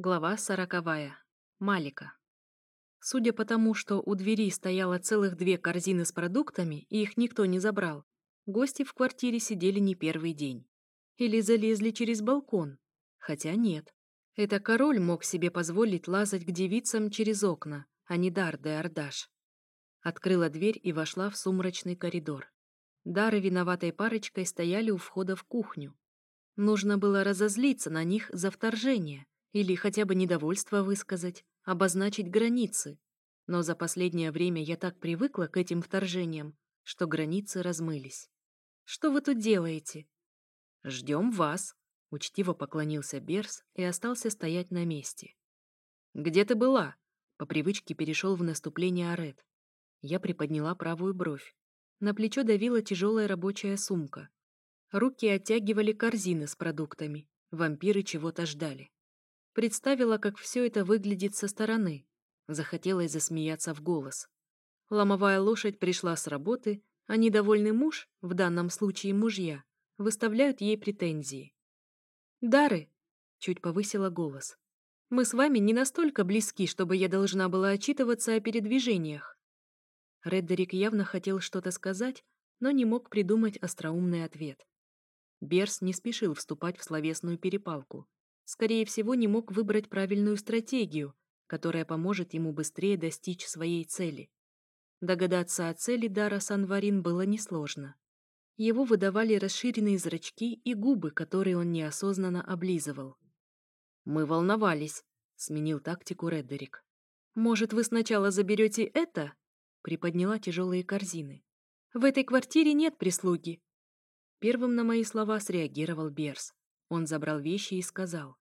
Глава сороковая. Малика. Судя по тому, что у двери стояло целых две корзины с продуктами, и их никто не забрал, гости в квартире сидели не первый день. Или залезли через балкон. Хотя нет. Это король мог себе позволить лазать к девицам через окна, а не Дар де Ардаш. Открыла дверь и вошла в сумрачный коридор. Дары виноватой парочкой стояли у входа в кухню. Нужно было разозлиться на них за вторжение — или хотя бы недовольство высказать, обозначить границы. Но за последнее время я так привыкла к этим вторжениям, что границы размылись. «Что вы тут делаете?» «Ждем вас», — учтиво поклонился Берс и остался стоять на месте. «Где ты была?» — по привычке перешел в наступление Арет. Я приподняла правую бровь. На плечо давила тяжелая рабочая сумка. Руки оттягивали корзины с продуктами. Вампиры чего-то ждали. Представила, как все это выглядит со стороны. Захотелось засмеяться в голос. Ломовая лошадь пришла с работы, а недовольный муж, в данном случае мужья, выставляют ей претензии. «Дары!» — чуть повысила голос. «Мы с вами не настолько близки, чтобы я должна была отчитываться о передвижениях». Реддерик явно хотел что-то сказать, но не мог придумать остроумный ответ. Берс не спешил вступать в словесную перепалку скорее всего, не мог выбрать правильную стратегию, которая поможет ему быстрее достичь своей цели. Догадаться о цели Дара Санварин было несложно. Его выдавали расширенные зрачки и губы, которые он неосознанно облизывал. «Мы волновались», — сменил тактику Реддерик. «Может, вы сначала заберете это?» — приподняла тяжелые корзины. «В этой квартире нет прислуги». Первым на мои слова среагировал Берс. Он забрал вещи и сказал.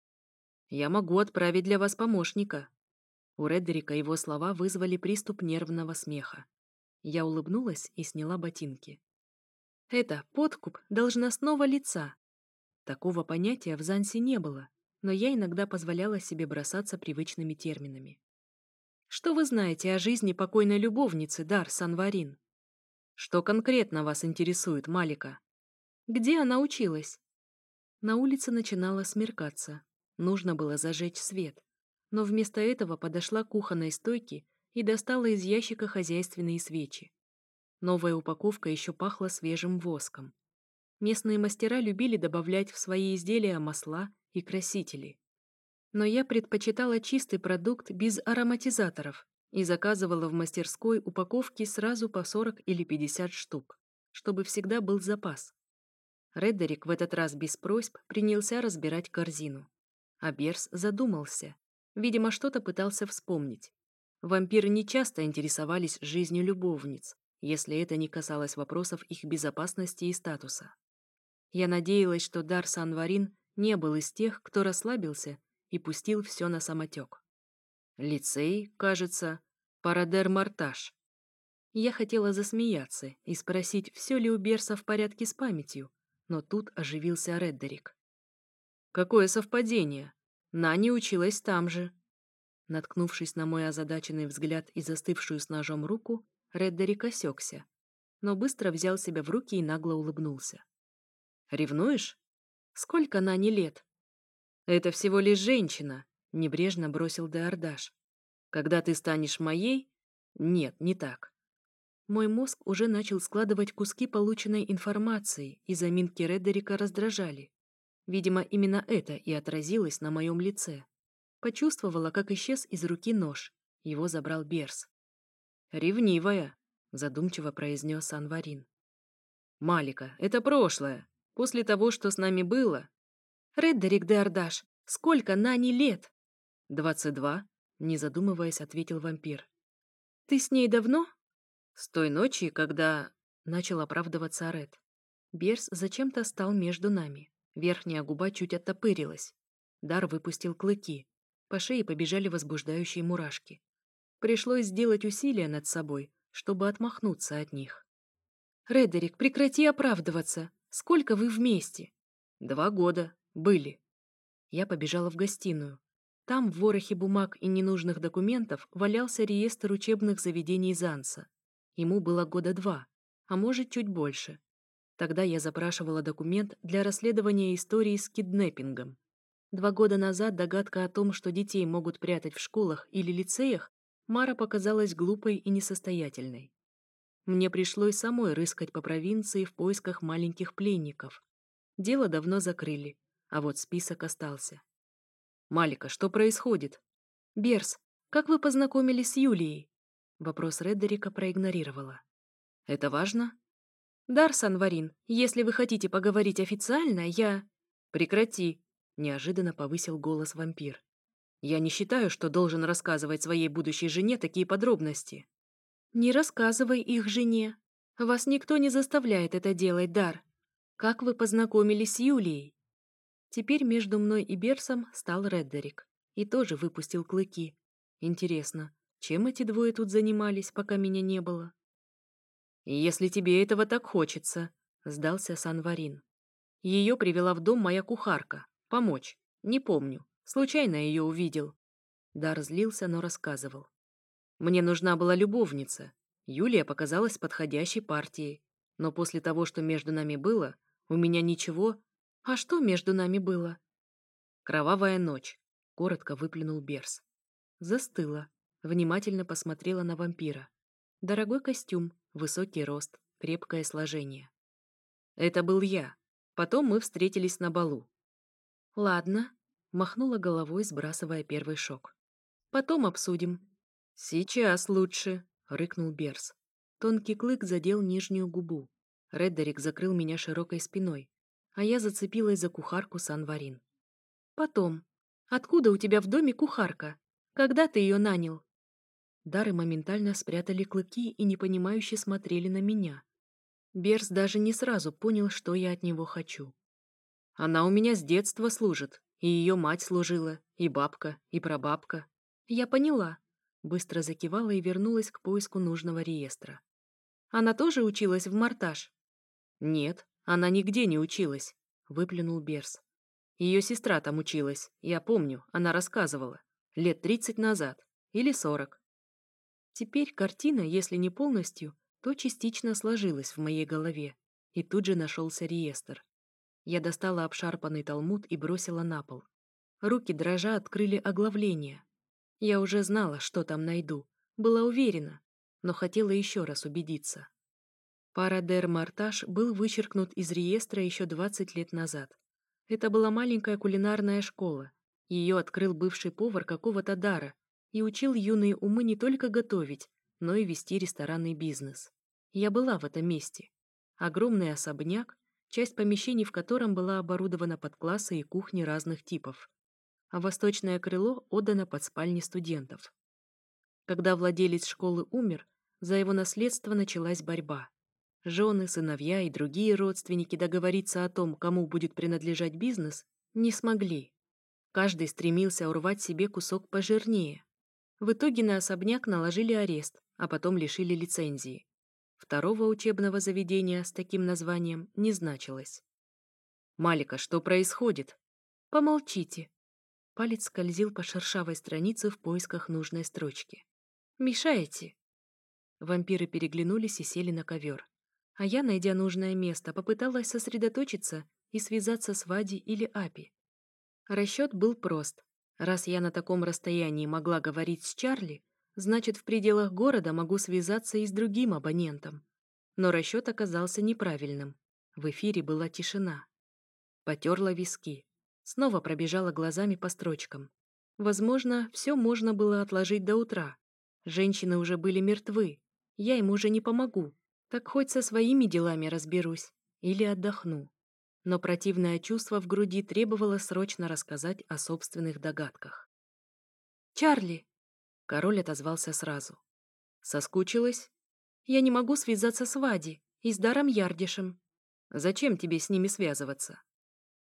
«Я могу отправить для вас помощника». У Редерика его слова вызвали приступ нервного смеха. Я улыбнулась и сняла ботинки. «Это подкуп должностного лица». Такого понятия в Зансе не было, но я иногда позволяла себе бросаться привычными терминами. «Что вы знаете о жизни покойной любовницы Дар Санварин?» «Что конкретно вас интересует, Малика?» «Где она училась?» На улице начинало смеркаться. Нужно было зажечь свет. Но вместо этого подошла к кухонной стойке и достала из ящика хозяйственные свечи. Новая упаковка еще пахла свежим воском. Местные мастера любили добавлять в свои изделия масла и красители. Но я предпочитала чистый продукт без ароматизаторов и заказывала в мастерской упаковки сразу по 40 или 50 штук, чтобы всегда был запас. Реддерик в этот раз без просьб принялся разбирать корзину. А Берс задумался. Видимо, что-то пытался вспомнить. Вампиры не часто интересовались жизнью любовниц, если это не касалось вопросов их безопасности и статуса. Я надеялась, что Дар Санварин не был из тех, кто расслабился и пустил все на самотек. Лицей, кажется, Парадер Марташ. Я хотела засмеяться и спросить, все ли у Берса в порядке с памятью, но тут оживился Реддерик. «Какое совпадение! Нани училась там же!» Наткнувшись на мой озадаченный взгляд и застывшую с ножом руку, Реддерик осекся, но быстро взял себя в руки и нагло улыбнулся. «Ревнуешь? Сколько Нани лет?» «Это всего лишь женщина», — небрежно бросил Деордаш. «Когда ты станешь моей...» «Нет, не так. Мой мозг уже начал складывать куски полученной информации, и заминки Редерика раздражали. Видимо, именно это и отразилось на моем лице. Почувствовала, как исчез из руки нож. Его забрал Берс. «Ревнивая», — задумчиво произнес Анварин. «Малика, это прошлое. После того, что с нами было...» «Реддерик де Ардаш, сколько Нани лет?» «Двадцать два», — не задумываясь, ответил вампир. «Ты с ней давно?» С той ночи, когда... Начал оправдываться Арет. Берс зачем-то стал между нами. Верхняя губа чуть оттопырилась. Дар выпустил клыки. По шее побежали возбуждающие мурашки. Пришлось сделать усилия над собой, чтобы отмахнуться от них. «Редерик, прекрати оправдываться! Сколько вы вместе?» «Два года. Были». Я побежала в гостиную. Там, в ворохе бумаг и ненужных документов, валялся реестр учебных заведений Занса. Ему было года два, а может, чуть больше. Тогда я запрашивала документ для расследования истории с киднеппингом. Два года назад догадка о том, что детей могут прятать в школах или лицеях, Мара показалась глупой и несостоятельной. Мне пришлось самой рыскать по провинции в поисках маленьких пленников. Дело давно закрыли, а вот список остался. «Малика, что происходит?» «Берс, как вы познакомились с Юлией?» Вопрос Реддерика проигнорировала. «Это важно?» «Дар Санварин, если вы хотите поговорить официально, я...» «Прекрати!» — неожиданно повысил голос вампир. «Я не считаю, что должен рассказывать своей будущей жене такие подробности». «Не рассказывай их жене. Вас никто не заставляет это делать, Дар. Как вы познакомились с Юлией?» Теперь между мной и Берсом стал Реддерик и тоже выпустил клыки. Интересно, чем эти двое тут занимались, пока меня не было? «Если тебе этого так хочется», — сдался Санварин. Ее привела в дом моя кухарка. Помочь. Не помню. Случайно ее увидел. Дар злился, но рассказывал. Мне нужна была любовница. Юлия показалась подходящей партией. Но после того, что между нами было, у меня ничего... А что между нами было? Кровавая ночь. Коротко выплюнул Берс. Застыла. Внимательно посмотрела на вампира. Дорогой костюм, высокий рост, крепкое сложение. Это был я. Потом мы встретились на балу. Ладно, махнула головой, сбрасывая первый шок. Потом обсудим. Сейчас лучше, рыкнул Берс. Тонкий клык задел нижнюю губу. Реддерик закрыл меня широкой спиной, а я зацепилась за кухарку Санварин. Потом. Откуда у тебя в доме кухарка? Когда ты ее нанял? Дары моментально спрятали клыки и непонимающе смотрели на меня. Берс даже не сразу понял, что я от него хочу. Она у меня с детства служит, и ее мать служила, и бабка, и прабабка. Я поняла. Быстро закивала и вернулась к поиску нужного реестра. Она тоже училась в Мартаж? Нет, она нигде не училась, выплюнул Берс. Ее сестра там училась, я помню, она рассказывала. Лет тридцать назад. Или сорок. Теперь картина, если не полностью, то частично сложилась в моей голове, и тут же нашелся реестр. Я достала обшарпанный талмуд и бросила на пол. Руки дрожа открыли оглавление. Я уже знала, что там найду, была уверена, но хотела еще раз убедиться. Парадер Марташ был вычеркнут из реестра еще 20 лет назад. Это была маленькая кулинарная школа. Ее открыл бывший повар какого-то дара и учил юные умы не только готовить, но и вести ресторанный бизнес. Я была в этом месте. Огромный особняк, часть помещений в котором была оборудована под классы и кухни разных типов, а восточное крыло отдано под спальни студентов. Когда владелец школы умер, за его наследство началась борьба. Жены, сыновья и другие родственники договориться о том, кому будет принадлежать бизнес, не смогли. Каждый стремился урвать себе кусок пожирнее. В итоге на особняк наложили арест, а потом лишили лицензии. Второго учебного заведения с таким названием не значилось. «Малика, что происходит?» «Помолчите». Палец скользил по шершавой странице в поисках нужной строчки. «Мешаете?» Вампиры переглянулись и сели на ковер. А я, найдя нужное место, попыталась сосредоточиться и связаться с Вади или Апи. Расчет был прост. Раз я на таком расстоянии могла говорить с Чарли, значит, в пределах города могу связаться и с другим абонентом. Но расчет оказался неправильным. В эфире была тишина. Потерла виски. Снова пробежала глазами по строчкам. Возможно, все можно было отложить до утра. Женщины уже были мертвы. Я им уже не помогу. Так хоть со своими делами разберусь. Или отдохну. Но противное чувство в груди требовало срочно рассказать о собственных догадках. «Чарли!» Король отозвался сразу. «Соскучилась?» «Я не могу связаться с Вади и с Даром Ярдишем». «Зачем тебе с ними связываться?»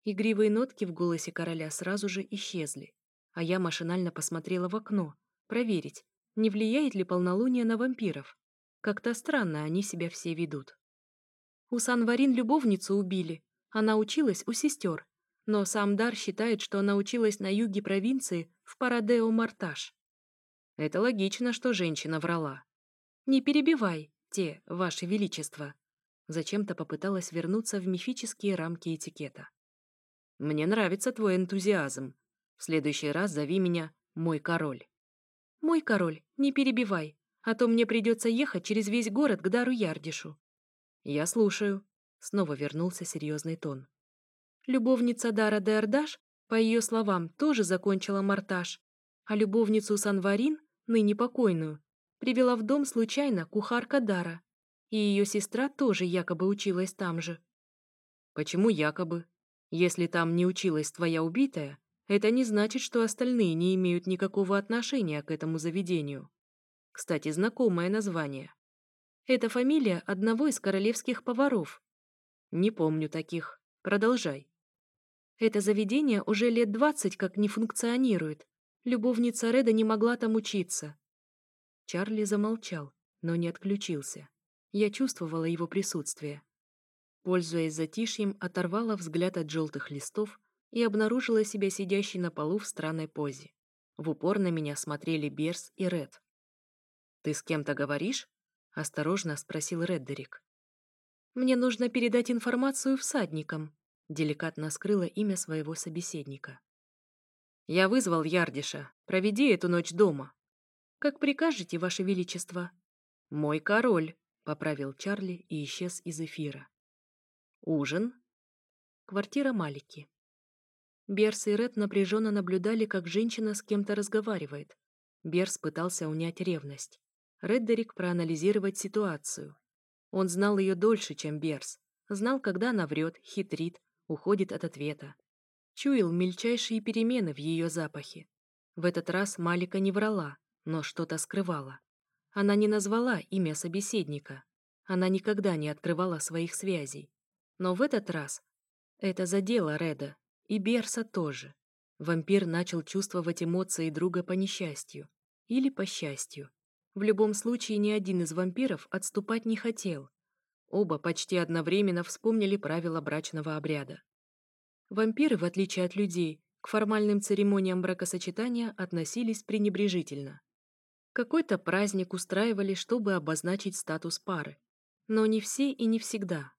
Игривые нотки в голосе короля сразу же исчезли, а я машинально посмотрела в окно, проверить, не влияет ли полнолуние на вампиров. Как-то странно они себя все ведут. У Санварин любовницу убили. Она училась у сестер. Но сам Дар считает, что она училась на юге провинции в Парадео-Марташ. Это логично, что женщина врала. Не перебивай, те, ваше величество. Зачем-то попыталась вернуться в мифические рамки этикета. Мне нравится твой энтузиазм. В следующий раз зови меня «мой король». «Мой король, не перебивай, а то мне придется ехать через весь город к Дару Ярдишу». «Я слушаю», — снова вернулся серьезный тон. Любовница Дара де Ардаш, по ее словам, тоже закончила мортаж, а любовницу Санварин, ныне покойную, привела в дом случайно кухарка Дара, и ее сестра тоже якобы училась там же. Почему якобы? Если там не училась твоя убитая, это не значит, что остальные не имеют никакого отношения к этому заведению. Кстати, знакомое название. Это фамилия одного из королевских поваров. Не помню таких. Продолжай. Это заведение уже лет двадцать как не функционирует. Любовница Реда не могла там учиться. Чарли замолчал, но не отключился. Я чувствовала его присутствие. Пользуясь затишьем, оторвала взгляд от желтых листов и обнаружила себя сидящей на полу в странной позе. В упор на меня смотрели Берс и Ред. «Ты с кем-то говоришь?» — осторожно спросил Реддерик. «Мне нужно передать информацию всадникам», — деликатно скрыла имя своего собеседника. «Я вызвал Ярдиша. Проведи эту ночь дома». «Как прикажете, Ваше Величество?» «Мой король», — поправил Чарли и исчез из эфира. «Ужин?» Квартира Малики. Берс и Ред напряженно наблюдали, как женщина с кем-то разговаривает. Берс пытался унять ревность. Реддерик проанализировать ситуацию. Он знал ее дольше, чем Берс. Знал, когда она врет, хитрит, уходит от ответа. Чуял мельчайшие перемены в ее запахе. В этот раз Малика не врала, но что-то скрывала. Она не назвала имя собеседника. Она никогда не открывала своих связей. Но в этот раз это задело Реда, и Берса тоже. Вампир начал чувствовать эмоции друга по несчастью. Или по счастью. В любом случае, ни один из вампиров отступать не хотел. Оба почти одновременно вспомнили правила брачного обряда. Вампиры, в отличие от людей, к формальным церемониям бракосочетания относились пренебрежительно. Какой-то праздник устраивали, чтобы обозначить статус пары. Но не все и не всегда.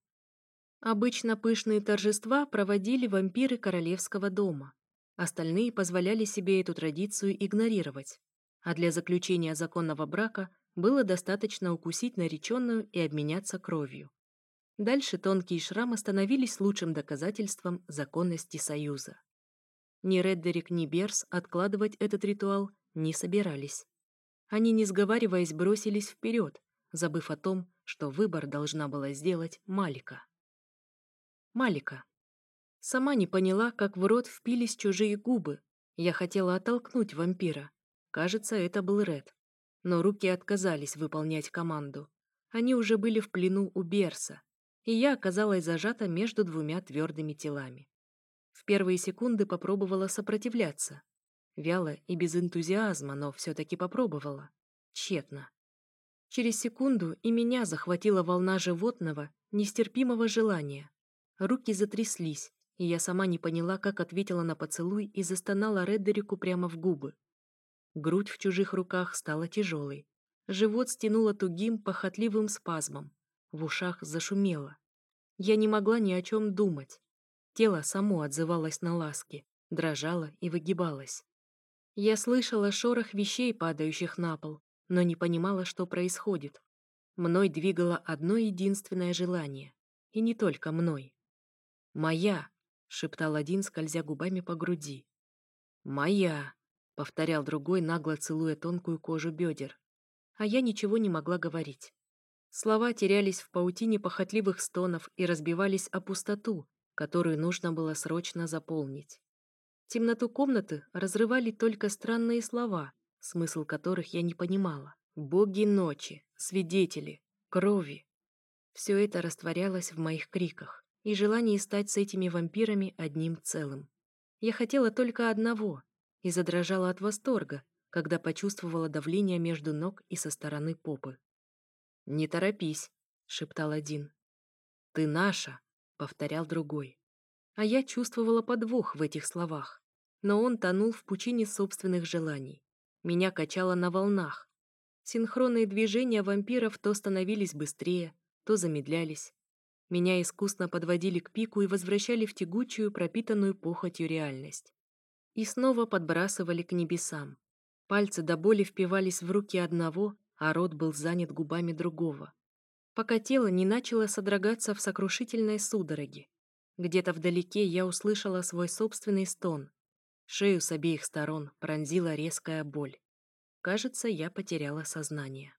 Обычно пышные торжества проводили вампиры королевского дома. Остальные позволяли себе эту традицию игнорировать. А для заключения законного брака было достаточно укусить нареченную и обменяться кровью. Дальше тонкие шрамы становились лучшим доказательством законности союза. Ни Реддерик, ни Берс откладывать этот ритуал не собирались. Они, не сговариваясь, бросились вперед, забыв о том, что выбор должна была сделать Малика. Малика. Сама не поняла, как в рот впились чужие губы. Я хотела оттолкнуть вампира. Кажется, это был Ред. Но руки отказались выполнять команду. Они уже были в плену у Берса, и я оказалась зажата между двумя твердыми телами. В первые секунды попробовала сопротивляться. Вяло и без энтузиазма, но все-таки попробовала. Тщетно. Через секунду и меня захватила волна животного, нестерпимого желания. Руки затряслись, и я сама не поняла, как ответила на поцелуй и застонала Реддерику прямо в губы. Грудь в чужих руках стала тяжелой. Живот стянуло тугим, похотливым спазмом. В ушах зашумело. Я не могла ни о чем думать. Тело само отзывалось на ласки, дрожало и выгибалось. Я слышала шорох вещей, падающих на пол, но не понимала, что происходит. Мной двигало одно единственное желание. И не только мной. «Моя!» — шептал один, скользя губами по груди. «Моя!» — повторял другой, нагло целуя тонкую кожу бедер. А я ничего не могла говорить. Слова терялись в паутине похотливых стонов и разбивались о пустоту, которую нужно было срочно заполнить. Темноту комнаты разрывали только странные слова, смысл которых я не понимала. Боги ночи, свидетели, крови. Все это растворялось в моих криках и желание стать с этими вампирами одним целым. Я хотела только одного и задрожала от восторга, когда почувствовала давление между ног и со стороны попы. «Не торопись», — шептал один. «Ты наша», — повторял другой. А я чувствовала подвох в этих словах, но он тонул в пучине собственных желаний. Меня качало на волнах. Синхронные движения вампиров то становились быстрее, то замедлялись. Меня искусно подводили к пику и возвращали в тягучую, пропитанную похотью реальность. И снова подбрасывали к небесам. Пальцы до боли впивались в руки одного, а рот был занят губами другого. Пока тело не начало содрогаться в сокрушительной судороге. Где-то вдалеке я услышала свой собственный стон. Шею с обеих сторон пронзила резкая боль. Кажется, я потеряла сознание.